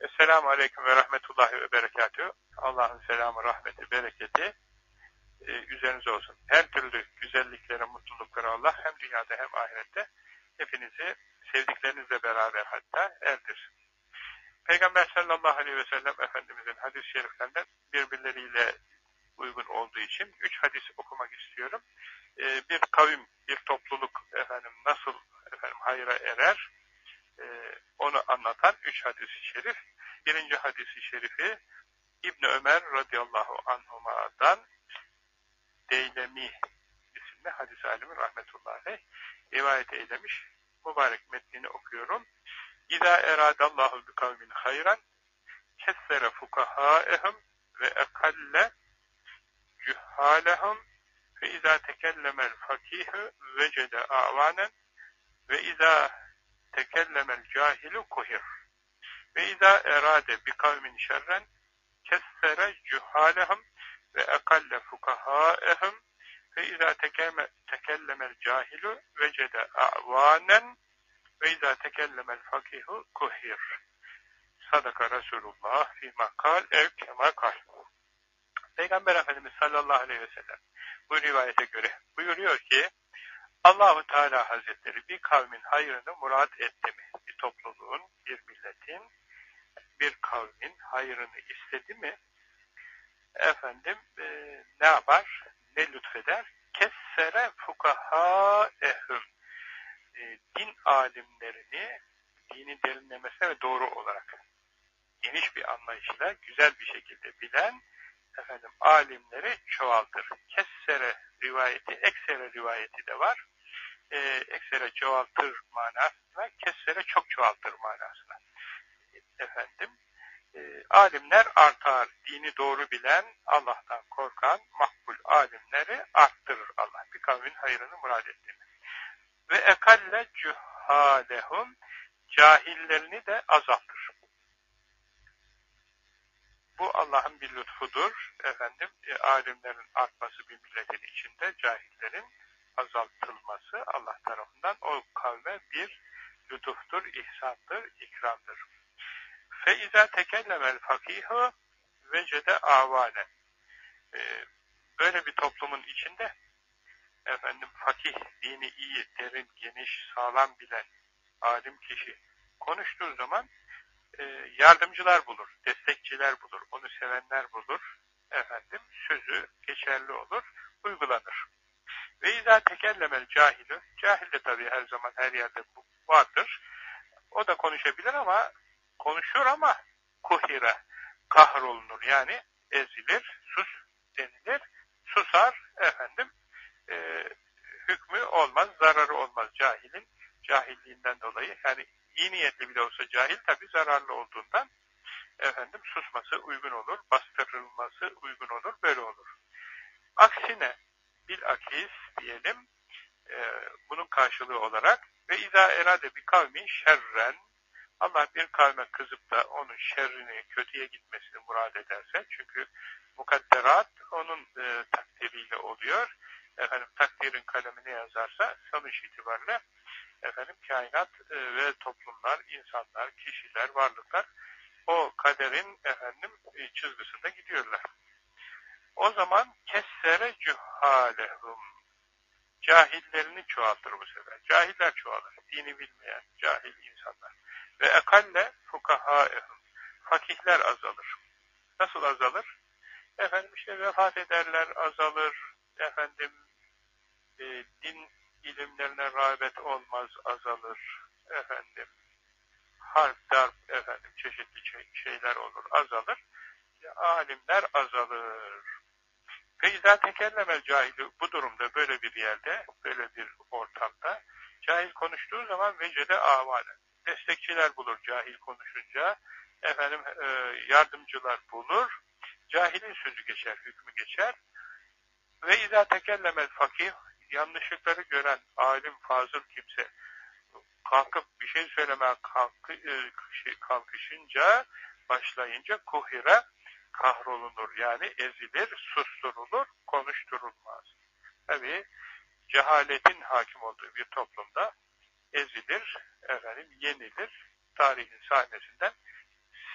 Esselamu Aleyküm ve Rahmetullahi ve Berekatühü. Allah'ın selamı, rahmeti, bereketi e, üzerinize olsun. Her türlü güzelliklere, mutluluklara Allah hem dünyada hem ahirette hepinizi sevdiklerinizle beraber hatta erdir. Peygamber sallallahu aleyhi ve sellem Efendimizin hadis-i şeriflerinden birbirleriyle uygun olduğu için üç hadis okumak istiyorum. Ee, bir kavim, bir topluluk efendim nasıl efendim hayra erer e, onu anlatan üç hadis-i şerif. Birinci hadis-i şerifi İbn Ömer radıyallahu anhuma'dan Deylemi isimli hadis alimi rahmetullahi aleyh rivayet eylemiş. Mübarek metnini okuyorum. İza eradallahu bi kavmin hayran kessere fukahaehum ve ekalle cühalehum ve izâ tekellemel fakihü vecede avanen ve izâ tekellemel cahilu kuhir. Ve izâ erade bi kavmin şerren kessere cühalehum ve ekalle fukahaehum ve izâ tekellemel cahilu vecede avanen ve izâ tekellemel fakihu kuhir. Sadaka Resulullah fîmâ kal ev kemâ kal Peygamber Efendimiz sallallahu aleyhi ve sellem bu rivayete göre buyuruyor ki Allahu Teala Hazretleri bir kavmin hayrını murat etti mi? Bir topluluğun, bir milletin, bir kavmin hayrını istedi mi? Efendim e, ne yapar? Ne lütfeder? Kessere fukaha ehum. E, din alimlerini dini derinlemesine ve doğru olarak geniş bir anlayışla güzel bir şekilde bilen efendim alimleri çoğaltır. Kessere rivayeti, eksere rivayeti de var. E, eksere çoğaltır manasına, kessere çok çoğaltır manasına. Efendim, e, alimler artar. Dini doğru bilen, Allah'tan korkan, makbul alimleri arttırır Allah. Bir kavmin hayrını murad ettiğini. Ve ekalle cühalehum cahillerini de azaltır. Bu Allah'ın bir lütfudur. Efendim, e, alimlerin artması bir milletin içinde cahillerin azaltılması Allah tarafından o kavme bir lütuftur, ihsandır, ikramdır. Feiza tekellemel fakihu vecede avane. Ee, böyle bir toplumun içinde efendim fakih, dini iyi, derin, geniş, sağlam bilen alim kişi konuştuğu zaman e, yardımcılar bulur, destekçiler bulur, onu sevenler bulur. Efendim sözü geçerli olur, uygulanır. Ve izâ tekellemel cahilü, cahil de tabii her zaman her yerde vardır. O da konuşabilir ama konuşur ama kuhire, kahrolunur yani ezilir, sus denilir, susar efendim e, hükmü olmaz, zararı olmaz cahilin cahilliğinden dolayı. Yani iyi niyetli bile olsa cahil tabi zararlı olduğundan efendim susması uygun olur, bastırılması uygun olur, böyle olur. Aksine bilakis diyelim e, bunun karşılığı olarak ve izâ erade bir kavmin şerren Allah bir kavme kızıp da onun şerrini, kötüye gitmesini murad ederse, çünkü mukadderat onun e, takdiriyle oluyor. Efendim takdirin kalemi ne yazarsa sonuç itibariyle efendim kainat e, ve toplumlar, insanlar, kişiler, varlıklar o kaderin efendim e, çizgisinde gidiyorlar. O zaman kessere cühalehum cahillerini çoğaltır bu sefer. Cahiller çoğalır. Dini bilmeyen cahil insanlar. Ve ekalle fukahaehum fakihler azalır. Nasıl azalır? Efendim işte vefat ederler, azalır. Efendim e, din ilimlerine rağbet olmaz, azalır. Efendim harp, darp, efendim çeşitli şey, şeyler olur, azalır. Alimler azalır. Feyza tekellemel cahili bu durumda böyle bir yerde, böyle bir ortamda cahil konuştuğu zaman vecede avale. Destekçiler bulur cahil konuşunca, efendim e, yardımcılar bulur, cahilin sözü geçer, hükmü geçer. Ve izâ tekellemel fakih, yanlışlıkları gören alim, fazıl kimse kalkıp bir şey söylemeye kalkı, e, şey, kalkışınca, başlayınca kuhire kahrolunur. Yani ezilir, susturulur, konuşturulmaz. Tabi cehaletin hakim olduğu bir toplumda ezilir, efendim yenilir, tarihin sahnesinden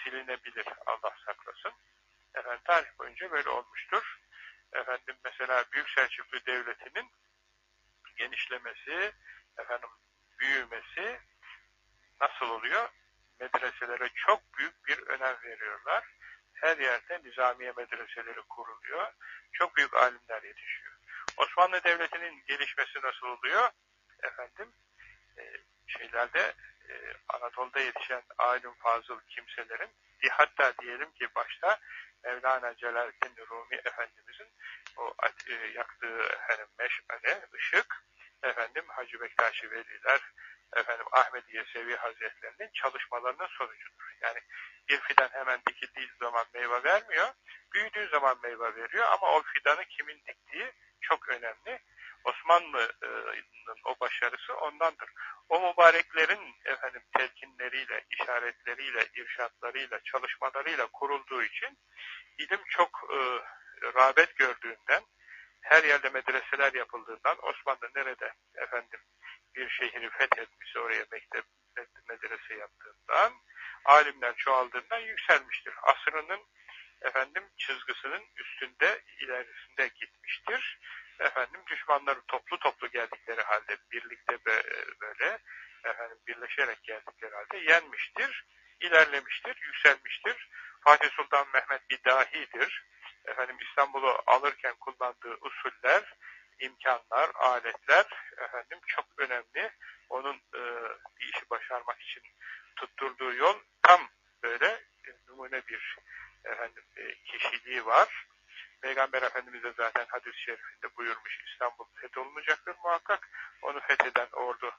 silinebilir. Allah saklasın. Efendim tarih boyunca böyle olmuştur. Efendim mesela Büyük Selçuklu Devleti'nin genişlemesi, efendim büyümesi nasıl oluyor? Medreselere çok büyük bir önem veriyorlar. Her yerde nizamiye medreseleri kuruluyor. Çok büyük alimler yetişiyor. Osmanlı Devleti'nin gelişmesi nasıl oluyor? Efendim, e, şeylerde e, Anadolu'da yetişen alim fazıl kimselerin hatta diyelim ki başta Mevlana Celaleddin Rumi Efendimizin o e, yaktığı efendim, meşale, ışık efendim Hacı Bektaşi Veliler efendim Ahmet Yesevi Hazretlerinin çalışmalarının sonucudur. Yani bir fidan hemen dikildiği zaman meyve vermiyor. Büyüdüğü zaman meyve veriyor ama o fidanı kimin diktiği çok önemli. Osmanlı'nın o başarısı ondandır. O mübareklerin efendim telkinleriyle, işaretleriyle, irşatlarıyla, çalışmalarıyla kurulduğu için ilim çok e, rağbet gördüğünden, her yerde medreseler yapıldığından, Osmanlı nerede efendim bir şehri fethetmiş, oraya mektep, medrese yaptığından, alimler çoğaldığından yükselmiştir. Asrının efendim çizgisinin üstünde, ilerisinde gitmiştir efendim düşmanları toplu toplu geldikleri halde birlikte böyle efendim birleşerek geldikleri halde yenmiştir, ilerlemiştir, yükselmiştir. Fatih Sultan Mehmet bir dahidir. Efendim İstanbul'u alırken kullandığı usuller, imkanlar, aletler efendim çok önemli. Onun e, bir işi başarmak için tutturduğu yol tam böyle e, numune bir efendim e, kişiliği var. Peygamber Efendimiz de zaten hadis-i şerifinde buyurmuş İstanbul fetholunacaktır muhakkak. Onu fetheden ordu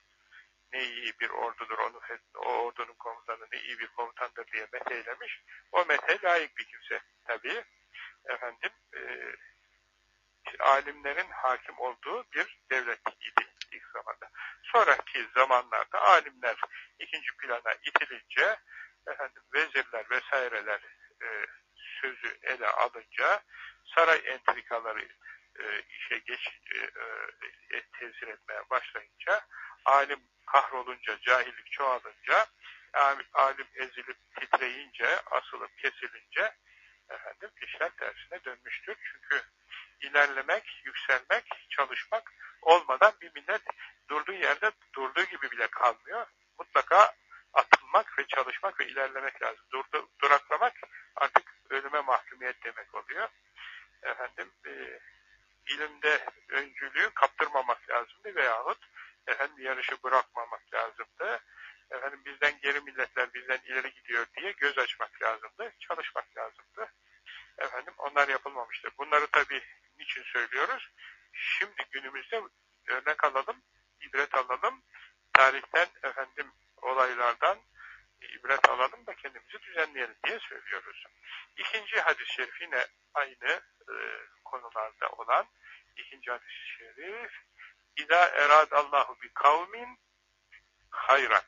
ne iyi bir ordudur, onu o ordunun komutanı ne iyi bir komutandır diye metheylemiş. O methe layık bir kimse tabii. Efendim, e, alimlerin hakim olduğu bir devlet idi ilk zamanda. Sonraki zamanlarda alimler ikinci plana itilince, efendim, vezirler vesaireler e, sözü ele alınca, saray entrikaları e, işe geç e, e, tesir etmeye başlayınca, alim kahrolunca, cahillik çoğalınca, alim ezilip titreyince, asılıp kesilince, efendim işler tersine dönmüştür. Çünkü ilerlemek, yükselmek, çalışmak olmadan bir millet durduğu yerde durduğu gibi bile kalmıyor. Mutlaka atılmak ve çalışmak ve ilerlemek lazım. Durdu, duraklamak artık ölüme mahkumiyet demek oluyor efendim e, ilimde öncülüğü kaptırmamak lazımdı veyahut efendim yarışı bırakmamak lazımdı. Efendim bizden geri milletler bizden ileri gidiyor diye göz açmak lazımdı, çalışmak lazımdı. Efendim onlar yapılmamıştır. Bunları tabii niçin söylüyoruz? Şimdi günümüzde örnek alalım, ibret alalım. Tarihten efendim olaylardan ibret alalım da kendimizi düzenleyelim diye söylüyoruz. İkinci hadis-i şerif yine aynı e, konularda olan ikinci hadis-i şerif İzâ eradallahu bi kavmin hayran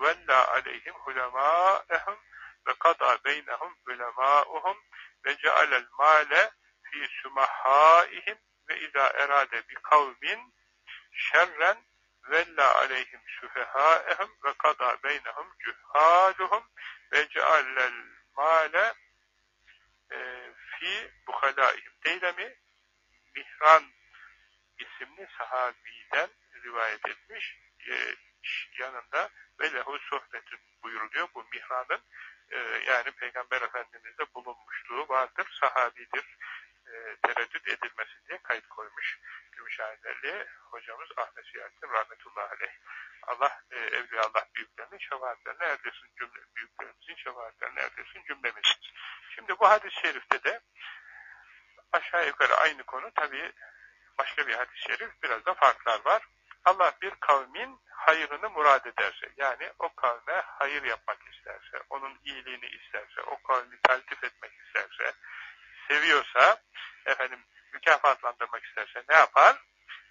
vella aleyhim hulemâehum ve kadâ beynehum ulemâuhum ve cealel mâle fi sumahâihim ve izâ erade bi kavmin şerren vella aleyhim süfehâehum ve kadâ beynehum cühâluhum ve ceallel mâle e, fi buhalaihim. Deylemi Mihran isimli sahabiden rivayet etmiş. E, yanında ve lehu sohbetin buyuruluyor. Bu Mihran'ın e, yani Peygamber Efendimiz'de bulunmuşluğu vardır. Sahabidir. E, tereddüt edilmesin diye kayıt koymuş. Gümüşhaneli hocamız Ahmet Siyahattin rahmetullahi aleyh. Allah e, Evliya Allah büyüklerinin şefaatlerine erdesin cümle, büyüklerimizin şefaatlerine erdesin cümlemizin. Şimdi bu hadis-i şerifte de aşağı yukarı aynı konu tabii başka bir hadis-i şerif biraz da farklar var. Allah bir kavmin hayırını murad ederse, yani o kavme hayır yapmak isterse, onun iyiliğini isterse, o kavmi taltif etmek isterse, seviyorsa, efendim mükafatlandırmak isterse ne yapar?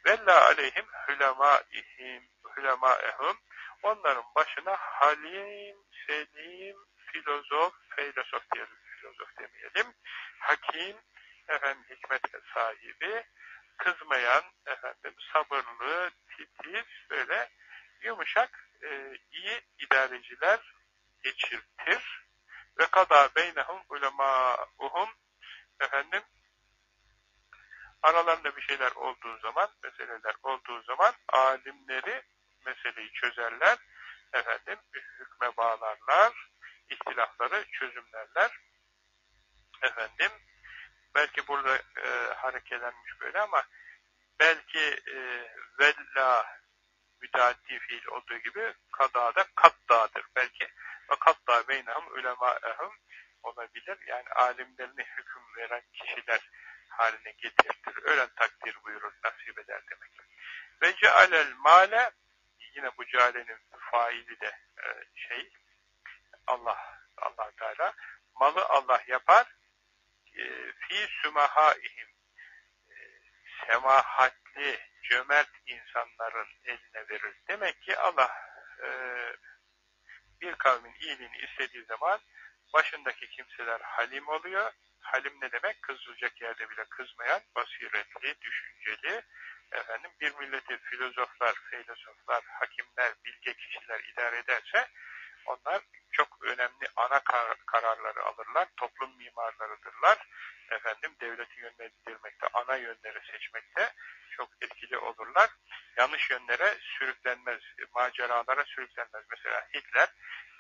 Vella aleyhim hülemaihim, hülemaehum, onların başına halim, selim, filozof, filozof diyelim, filozof demeyelim, hakim, efendim hikmet sahibi, kızmayan, efendim sabırlı, titiz, böyle yumuşak, e, iyi idareciler geçirtir. Ve kada beynehum ulemâuhum efendim aralarında bir şeyler olduğu zaman, meseleler olduğu zaman alimleri meseleyi çözerler, efendim hükme bağlarlar, ihtilafları çözümlerler. Efendim, belki burada e, harekelenmiş böyle ama belki e, vella müteaddi fiil olduğu gibi kadada kadda'dır. Belki ve kadda beynehum ulemâehum olabilir. Yani alimlerini hüküm veren kişiler haline getirtir. Ölen takdir buyurur, nasip eder demek. Ve cealel male yine bu cealenin faili de e, şey Allah Allah Teala malı Allah yapar e, fi sümahaihim e, semahatli cömert insanların eline verir. Demek ki Allah e, bir kavmin iyiliğini istediği zaman başındaki kimseler halim oluyor. Halim ne demek? Kızılacak yerde bile kızmayan, basiretli, düşünceli, efendim bir milleti filozoflar, filozoflar, hakimler, bilge kişiler idare ederse onlar çok önemli ana kar kararları alırlar, toplum mimarlarıdırlar. Efendim devleti yönlendirmekte, ana yönleri seçmekte çok etkili olurlar. Yanlış yönlere sürüklenmez, maceralara sürüklenmez. Mesela Hitler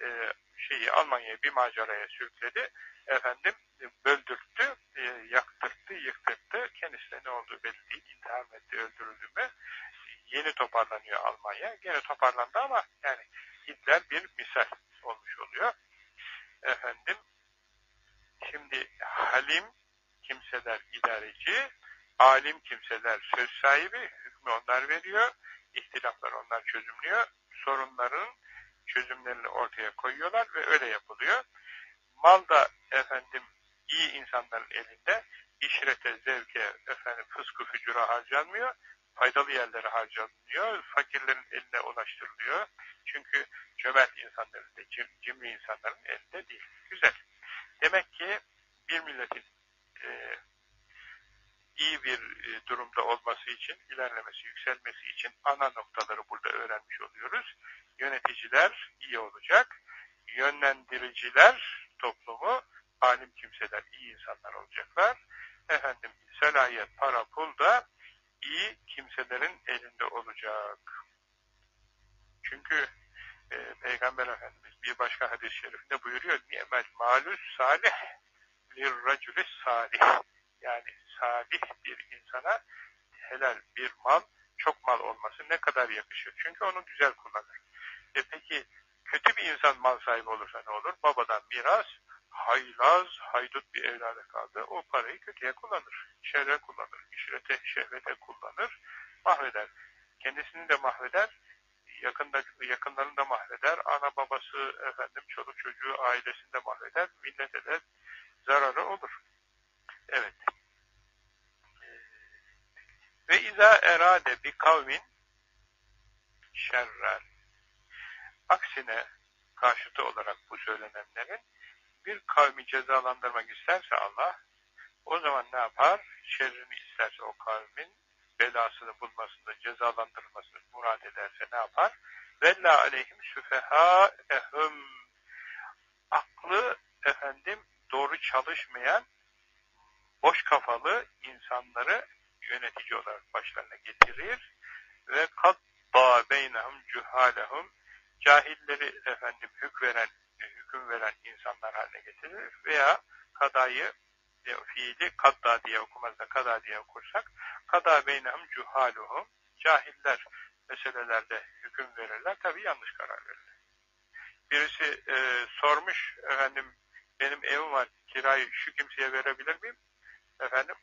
e, şeyi Almanya'yı bir maceraya sürükledi. Efendim böldürttü, e, yaktırttı, yıktırttı. Kendisine ne olduğu belli değil. İntihar etti, öldürüldü mü? Yeni toparlanıyor Almanya. Gene toparlandı ama yani Hitler bir misal olmuş oluyor. Efendim şimdi halim kimseler idareci, alim kimseler söz sahibi, hükmü onlar veriyor, ihtilaflar onlar çözümlüyor, sorunların çözümlerini ortaya koyuyorlar ve öyle yapılıyor. Mal da efendim iyi insanların elinde işrete, zevke, efendim fıskı fücura harcanmıyor, faydalı yerlere harcanıyor, fakirlerin eline ulaştırılıyor. Çünkü cömert insanların, cim, cimri insanların elinde değil. Güzel. Demek ki bir milletin iyi bir e, durumda olması için, ilerlemesi, yükselmesi için ana noktaları burada öğrenmiş oluyoruz. Yöneticiler iyi olacak, yönlendiriciler toplumu, alim kimseler, iyi insanlar olacaklar. Efendim, selayet, para, pul da iyi kimselerin elinde olacak. Çünkü e, Peygamber Efendimiz bir başka hadis-i şerifinde buyuruyor, Ni'mel malus salih lirracülis salih. Yani salih bir insana helal bir mal, çok mal olması ne kadar yakışır. Çünkü onu güzel kullanır. E peki kötü bir insan mal sahibi olursa ne olur? Babadan miras, haylaz, haydut bir evlada kaldı. O parayı kötüye kullanır. Şerre kullanır. İşrete, şehvete kullanır. Mahveder. Kendisini de mahveder. Yakında, yakınlarını da mahveder. Ana babası, efendim, çoluk çocuğu, ailesini de mahveder. Millete de zararı olur. Evet. İzâ erade bir kavmin şerren. Aksine karşıtı olarak bu söylenenlerin bir kavmi cezalandırmak isterse Allah o zaman ne yapar? Şerrini isterse o kavmin belasını bulmasını, cezalandırılmasını murad ederse ne yapar? Vella aleyhim süfeha ehum aklı efendim doğru çalışmayan boş kafalı insanları yönetici olarak başlarına getirir ve kadda beynehum cuhalehum cahilleri efendim hükveren hüküm veren insanlar haline getirir veya kadayı e, fiili kadda diye okumaz da kada diye okursak kada beynehum cuhaluhum cahiller meselelerde hüküm verirler tabi yanlış karar verirler. Birisi e, sormuş efendim benim evim var kirayı şu kimseye verebilir miyim? Efendim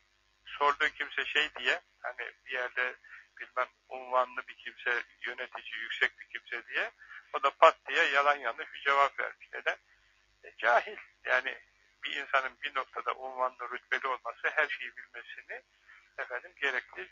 sorduğu kimse şey diye hani bir yerde bilmem unvanlı bir kimse yönetici yüksek bir kimse diye o da pat diye yalan yanlış bir cevap vermiş. Neden? E, cahil. Yani bir insanın bir noktada unvanlı rütbeli olması her şeyi bilmesini efendim gerekli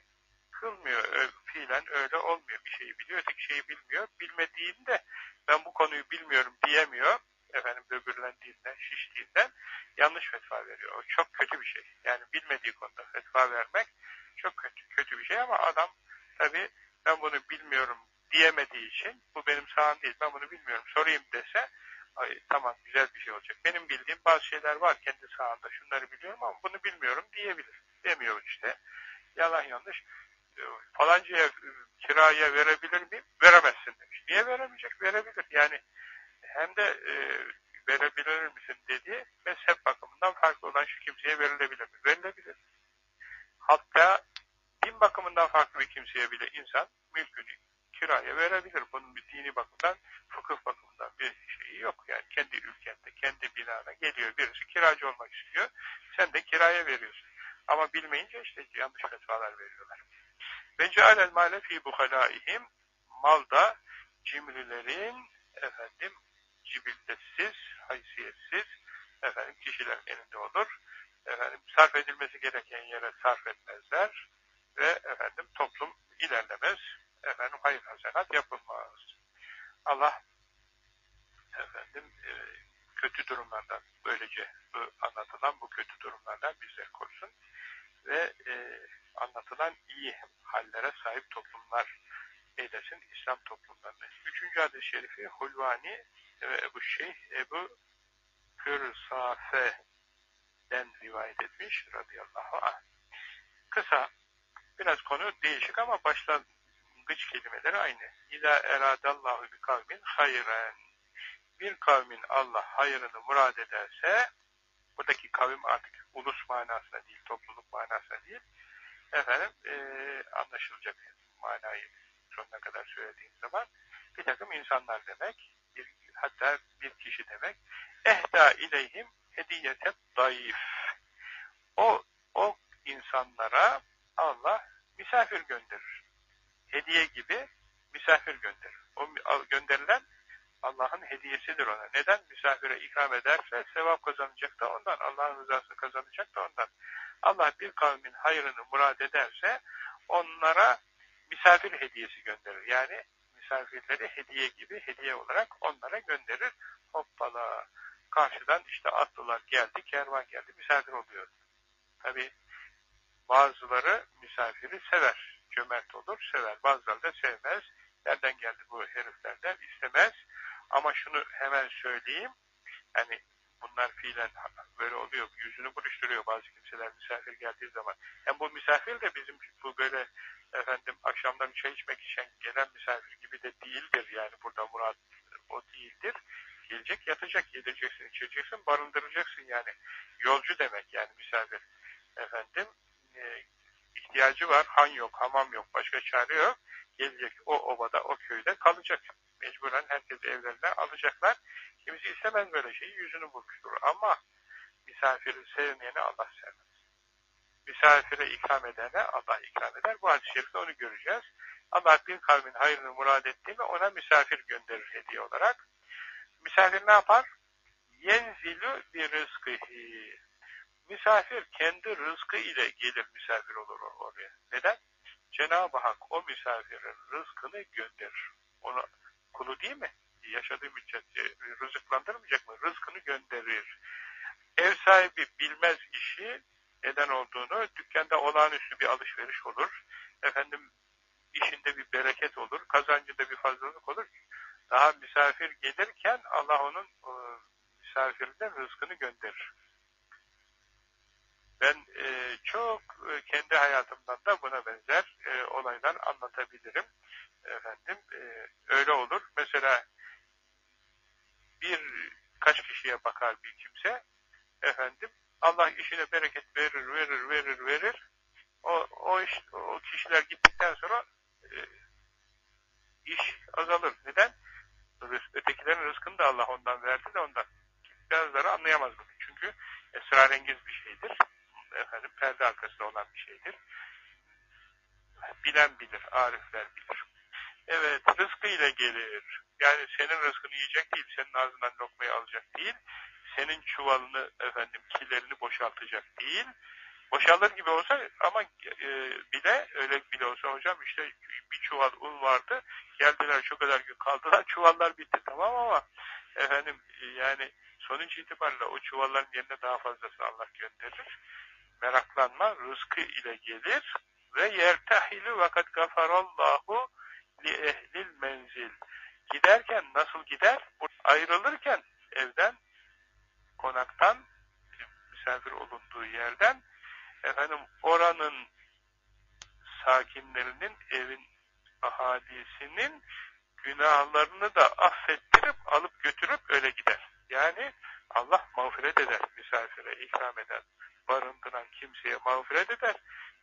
kılmıyor. Ö, fiilen öyle olmuyor. Bir şeyi biliyor, öteki şeyi bilmiyor. Bilmediğinde ben bu konuyu bilmiyorum diyemiyor. Efendim böbürlendiğinden, şiştiğinden yanlış fetva veriyor. O çok kötü bir şey. Yani bilmediği konuda fetva vermek çok kötü, kötü bir şey ama adam tabii ben bunu bilmiyorum diyemediği için bu benim saham değil ben bunu bilmiyorum sorayım dese Ay, tamam güzel bir şey olacak. Benim bildiğim bazı şeyler var kendi sahanda şunları biliyorum ama bunu bilmiyorum diyebilir. Demiyor işte. Yalan yanlış. E, falancaya kiraya verebilir miyim? Veremezsin demiş. Niye veremeyecek? Verebilir. Yani hem de e, verebilir misin dediği mezhep bakımından farklı olan şu kimseye verilebilir mi? Verilebilir. Hatta din bakımından farklı bir kimseye bile insan mülkünü kiraya verebilir. Bunun bir dini bakımdan, fıkıh bakımından bir şeyi yok. Yani kendi ülkende, kendi binana geliyor birisi kiracı olmak istiyor. Sen de kiraya veriyorsun. Ama bilmeyince işte yanlış fetvalar veriyorlar. Ve cealel male fi buhalaihim malda cimrilerin efendim cibildetsiz, haysiyetsiz efendim kişilerin elinde olur. Efendim sarf edilmesi gereken yere sarf etmezler ve efendim toplum ilerlemez. Efendim hayır hasenat yapılmaz. Allah efendim e, kötü durumlardan böylece bu anlatılan bu kötü durumlardan bizleri korusun ve e, anlatılan iyi hallere sahip toplumlar eylesin İslam toplumlarını. Üçüncü hadis-i şerifi Hulvani ve Ebu Şeyh Ebu Kürsafe'den rivayet etmiş radıyallahu anh. Kısa, biraz konu değişik ama başlangıç kelimeleri aynı. İlâ eradallahu bi kavmin hayren. Bir kavmin Allah hayrını murad ederse, buradaki kavim artık ulus manasına değil, topluluk manasına değil, efendim e, anlaşılacak manayı sonuna kadar söylediğim zaman bir takım insanlar demek, hatta bir kişi demek. Ehda ileyhim hediyetet dayif. O, o insanlara Allah misafir gönderir. Hediye gibi misafir gönderir. O gönderilen Allah'ın hediyesidir ona. Neden? Misafire ikram ederse sevap kazanacak da ondan. Allah'ın rızasını kazanacak da ondan. Allah bir kavmin hayrını murad ederse onlara misafir hediyesi gönderir. Yani misafirleri hediye gibi hediye olarak onlara gönderir. Hoppala. Karşıdan işte atlılar geldi, kervan geldi, misafir oluyor. Tabi bazıları misafiri sever. Cömert olur, sever. Bazıları da sevmez. Nereden geldi bu heriflerden? istemez. Ama şunu hemen söyleyeyim. Hani bunlar fiilen böyle oluyor. Yüzünü buruşturuyor bazı kimseler misafir geldiği zaman. Hem bu misafir de bizim bu böyle efendim akşamdan çay içmek için gelen misafir gibi de değildir. Yani burada murat o değildir. Gelecek yatacak, yedireceksin, içireceksin, barındıracaksın yani. Yolcu demek yani misafir. Efendim e, ihtiyacı var, han yok, hamam yok, başka çare yok. Gelecek o obada, o köyde kalacak. Mecburen herkes evlerine alacaklar. Kimisi istemez böyle şeyi, yüzünü burkuşturur. Ama misafiri sevmeyeni Allah sevmez misafire ikram edene Allah ikram eder. Bu hadis-i şerifte onu göreceğiz. Allah bir kavmin hayrını murad etti ona misafir gönderir hediye olarak. Misafir ne yapar? Yenzilü bir rızkıhi. Misafir kendi rızkı ile gelir misafir olur oraya. Neden? Cenab-ı Hak o misafirin rızkını gönderir. Onu kulu değil mi? Yaşadığı müddetçe rızıklandırmayacak mı? Rızkını gönderir. Ev sahibi bilmez işi neden olduğunu, dükkanda olağanüstü bir alışveriş olur, efendim işinde bir bereket olur, kazancında bir fazlalık olur. Daha misafir gelirken Allah onun e, misafirine rızkını gönderir. Ben e, çok e, kendi hayatımdan da buna benzer e, olaylar anlatabilirim. Efendim e, öyle olur. Mesela bir kaç kişiye bakar bir kimse efendim Allah işine bereket verir, verir, verir, verir. O, o, iş, o kişiler gittikten sonra e, iş azalır. Neden? Ötekilerin rızkını da Allah ondan verdi de ondan. Bazıları anlayamaz bunu. Çünkü esrarengiz bir şeydir. Efendim, perde arkasında olan bir şeydir. Bilen bilir, arifler bilir. Evet, rızkı ile gelir. Yani senin rızkını yiyecek değil, senin ağzından lokmayı alacak değil senin çuvalını efendim kilerini boşaltacak değil. Boşalır gibi olsa ama e, bile öyle bile olsa hocam işte bir çuval un vardı. Geldiler şu kadar gün kaldılar. Çuvallar bitti tamam ama efendim e, yani sonuç itibariyle o çuvalların yerine daha fazlasını Allah gönderir. Meraklanma rızkı ile gelir ve yertahilü vakat gafarallahu li ehlil menzil. Giderken nasıl gider? Ayrılırken evden, konaktan, misafir olunduğu yerden, efendim oranın sakinlerinin, evin ahalisinin günahlarını da affettirip alıp götürüp öyle gider. Yani Allah mağfiret eder, misafire ikram eder, barındıran kimseye mağfiret eder,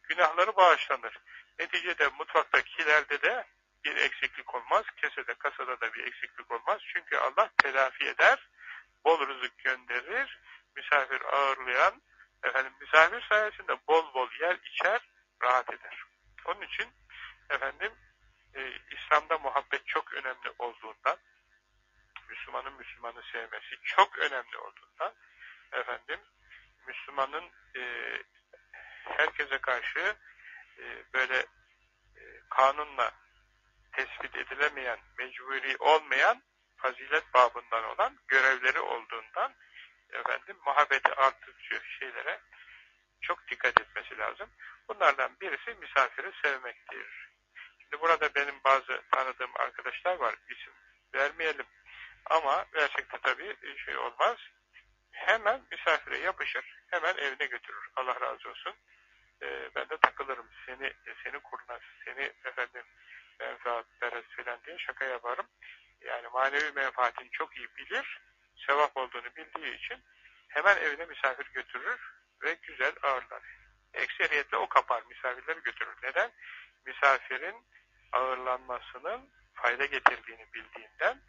günahları bağışlanır. Neticede mutfaktakilerde de bir eksiklik olmaz, kesede kasada da bir eksiklik olmaz. Çünkü Allah telafi eder, bol rızık gönderir, misafir ağırlayan, efendim misafir sayesinde bol bol yer içer, rahat eder. Onun için efendim e, İslam'da muhabbet çok önemli olduğundan, Müslümanın Müslümanı sevmesi çok önemli olduğundan, efendim Müslümanın e, herkese karşı e, böyle e, kanunla tespit edilemeyen, mecburi olmayan fazilet babından olan görevleri olduğundan efendim muhabbeti artırıcı şeylere çok dikkat etmesi lazım. Bunlardan birisi misafiri sevmektir. Şimdi burada benim bazı tanıdığım arkadaşlar var. İsim vermeyelim. Ama gerçekten tabii şey olmaz. Hemen misafire yapışır. Hemen evine götürür. Allah razı olsun. Ee, ben de takılırım. Seni seni kurnaz, seni efendim menfaat veres filan diye şaka yaparım. Yani manevi menfaatini çok iyi bilir. Sevap olduğunu bildiği için hemen evine misafir götürür ve güzel ağırlar. Ekseriyetle o kapar, misafirleri götürür. Neden? Misafirin ağırlanmasının fayda getirdiğini bildiğinden,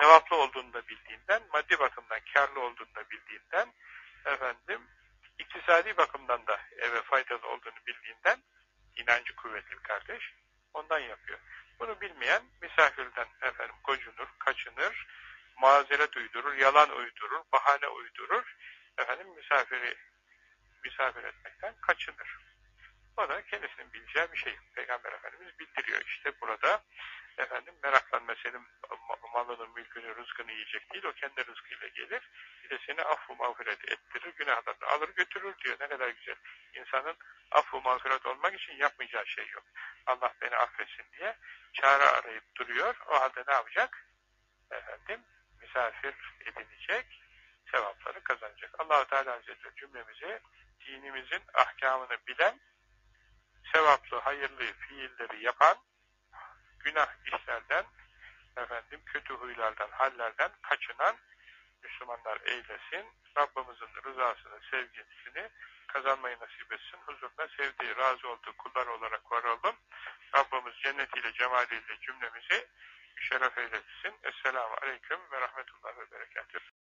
sevaplı olduğunu da bildiğinden, maddi bakımdan karlı olduğunu da bildiğinden, efendim, iktisadi bakımdan da eve faydalı olduğunu bildiğinden, inancı kuvvetli kardeş, ondan yapıyor. Bunu bilmeyen misafirden efendim gocunur, kaçınır, mazeret uydurur, yalan uydurur, bahane uydurur, efendim misafiri misafir etmekten kaçınır. O da kendisinin bileceği bir şey. Peygamber Efendimiz bildiriyor. İşte burada efendim meraklanma senin malının, mülkünü, rızkını yiyecek değil. O kendi rızkıyla gelir. Bir de seni affu mağfiret ettirir, günahlarını alır götürür diyor. Ne kadar güzel. İnsanın affu mağfiret olmak için yapmayacağı şey yok. Allah beni affetsin diye çare arayıp duruyor. O halde ne yapacak? Efendim misafir edinecek, sevapları kazanacak. allah Teala Hazretleri cümlemizi dinimizin ahkamını bilen, sevaplı, hayırlı fiilleri yapan, günah işlerden, efendim kötü huylardan, hallerden kaçınan Müslümanlar eylesin. Rabbimizin rızasını, sevgisini kazanmayı nasip etsin. Huzuruna sevdiği, razı olduğu kullar olarak varalım. Rabbimiz cennetiyle, cemaliyle cümlemizi şeref eylesin. Esselamu Aleyküm ve Rahmetullah ve Berekatühü.